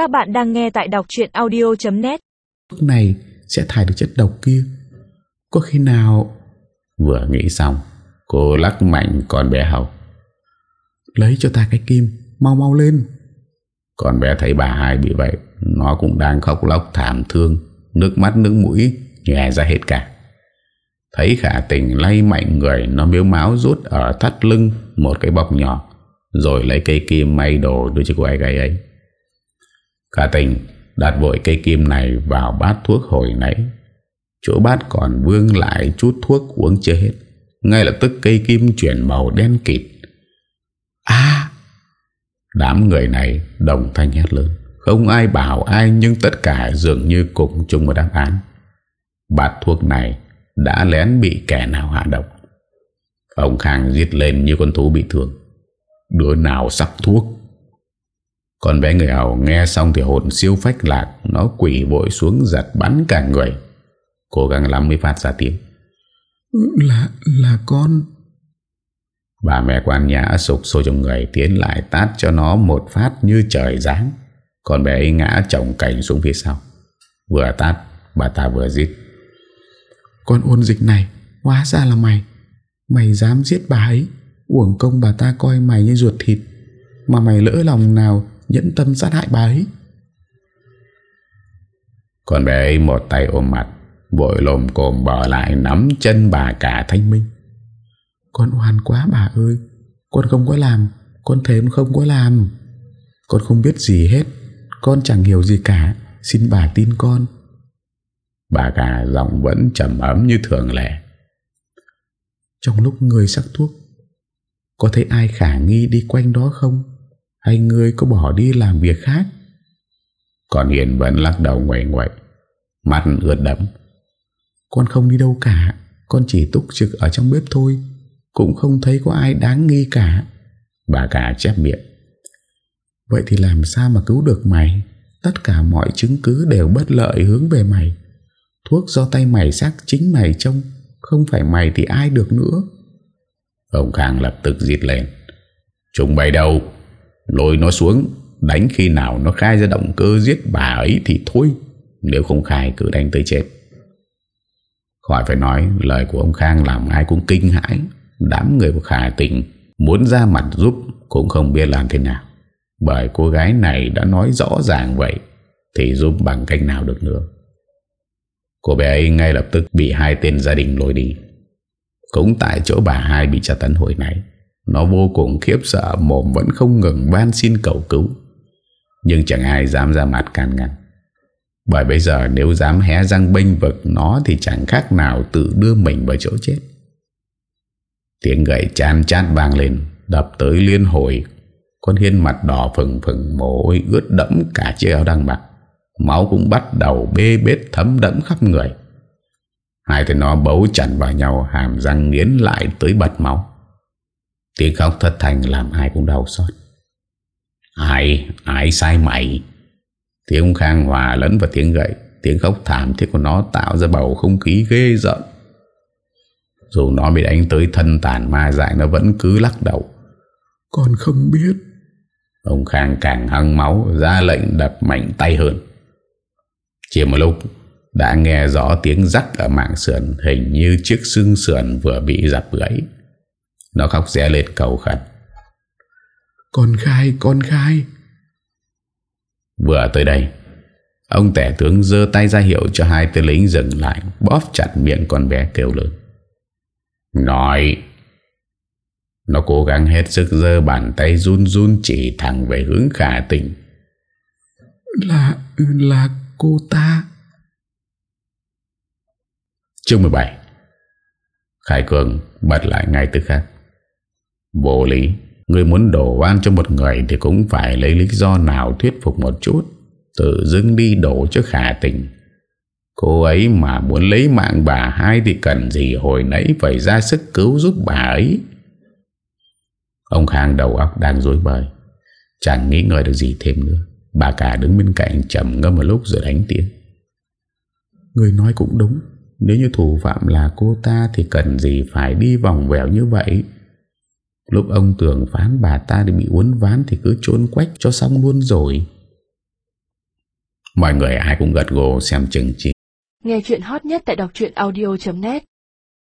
Các bạn đang nghe tại đọc chuyện audio.net Thuốc này sẽ thải được chất độc kia. Có khi nào? Vừa nghĩ xong Cô lắc mạnh con bé hầu Lấy cho ta cái kim Mau mau lên. Con bé thấy bà hai bị vậy Nó cũng đang khóc lóc thảm thương Nước mắt nước mũi nhòe ra hết cả. Thấy khả tình lay mạnh người Nó miếu máu rút ở thắt lưng Một cái bọc nhỏ Rồi lấy cây kim may đồ đưa cho cô ai gái ấy Khả tình đặt vội cây kim này vào bát thuốc hồi nãy. Chỗ bát còn vương lại chút thuốc uống chưa hết. Ngay lập tức cây kim chuyển màu đen kịt. À! Đám người này đồng thanh hét lớn. Không ai bảo ai nhưng tất cả dường như cùng chung một đáp án. Bát thuốc này đã lén bị kẻ nào hạ độc. Ông Khang giết lên như con thú bị thương. Đứa nào sắp thuốc Con bé người hầu nghe xong thì hồn siêu phách lạc Nó quỷ vội xuống giật bắn cả người. Cố gắng lắm mới phát ra tiếng. Là, là con. Bà mẹ quan nhã sụp sôi trong người Tiến lại tát cho nó một phát như trời giáng. Con bé ấy ngã chồng cảnh xuống phía sau. Vừa tát bà ta vừa giết. Con ôn dịch này Hóa ra là mày. Mày dám giết bà ấy Uổng công bà ta coi mày như ruột thịt. Mà mày lỡ lòng nào Nhẫn tâm sát hại bà ấy. Con bé ấy một tay ôm mặt Vội lồm cồm bỏ lại Nắm chân bà cả thanh minh. Con oan quá bà ơi Con không có làm Con thấy không có làm. Con không biết gì hết Con chẳng hiểu gì cả Xin bà tin con. Bà cả giọng vẫn trầm ấm như thường lệ. Trong lúc người sắc thuốc Có thấy ai khả nghi đi quanh đó không hay người có bỏ đi làm việc khác? Còn Hiền vẫn lắc đầu ngoại ngoại Mắt ướt đẫm. Con không đi đâu cả, Con chỉ túc trực ở trong bếp thôi, Cũng không thấy có ai đáng nghi cả. Bà cả chép miệng. Vậy thì làm sao mà cứu được mày? Tất cả mọi chứng cứ đều bất lợi hướng về mày. Thuốc do tay mày xác chính mày trông, Không phải mày thì ai được nữa? Ông Khang lập tức giết lên. Chúng bay đâu? Lôi nó xuống, Đánh khi nào nó khai ra động cơ giết bà ấy thì thôi, Nếu không khai cứ đánh tới chết. Khỏi phải nói, Lời của ông Khang làm ai cũng kinh hãi. Đám người của Khả Tình Muốn ra mặt giúp Cũng không biết làm thế nào. Bởi cô gái này đã nói rõ ràng vậy, Thì giúp bằng cách nào được nữa? Cô bé ấy ngay lập tức bị hai tên gia đình lôi đi. Cũng tại chỗ bà hai bị tra tấn hồi nãy. Nó vô cùng khiếp sợ, Mồm vẫn không ngừng van xin cầu cứu. Nhưng chẳng ai dám ra mặt can ngăn. Bởi bây giờ nếu dám hé răng bênh vực nó Thì chẳng khác nào tự đưa mình vào chỗ chết. Tiếng gậy chan chát vang lên, Đập tới liên hồi. Con Hiên mặt đỏ phừng phừng, Mồ hôi ướt đẫm cả chiếc áo đang mặc. Máu cũng bắt đầu bê bết thấm đẫm khắp người. Hai tên nó bấu chặt vào nhau, Hàm răng nghiến lại tới bật máu. Tiếng khóc thất thành Làm ai cũng đau xót. Ai, ai sai mày? Tiếng khang hòa lẫn vào tiếng gậy Tiếng khóc thảm thiết của nó Tạo ra bầu không khí ghê giận Dù nó bị đánh tới thân tàn ma dại Nó vẫn cứ lắc đầu. Con không biết. Ông Khang càng hăng máu Ra lệnh đập mạnh tay hơn. Chỉ một lúc đã nghe rõ tiếng rắc ở mạng sườn hình như chiếc xương sườn vừa bị dập gãy. Nó khóc rẽ lên cầu khẩn. Con khai, con khai. Vừa tới đây, ông tẻ tướng dơ tay ra hiệu cho hai tên lính dừng lại, bóp chặt miệng con bé kêu lớn. Nói! Nó cố gắng hết sức dơ bàn tay run run chỉ thẳng về hướng khả tình. Là, là cô ta Chương 17 Khải Cường bật lại ngay từ khác Vô lý. Người muốn đổ oan cho một người Thì cũng phải lấy lý do nào thuyết phục một chút. Tự dưng đi đổ cho khả tình Cô ấy mà muốn lấy mạng bà hai Thì cần gì hồi nãy Phải ra sức cứu giúp bà ấy? Ông Khang đầu óc đang dối bời. Chẳng nghĩ ngợi được gì thêm nữa. Bà cả đứng bên cạnh chầm ngâm một lúc rồi đánh tiếng. Người nói cũng đúng. Nếu như thủ phạm là cô ta Thì cần gì phải đi vòng vèo như vậy? Lúc ông tưởng phán bà ta đi bị uốn ván Thì cứ trốn quách cho xong luôn rồi. Mọi người ai cũng gật gồ xem chừng chi Nghe chuyện hot nhất tại đọc audio.net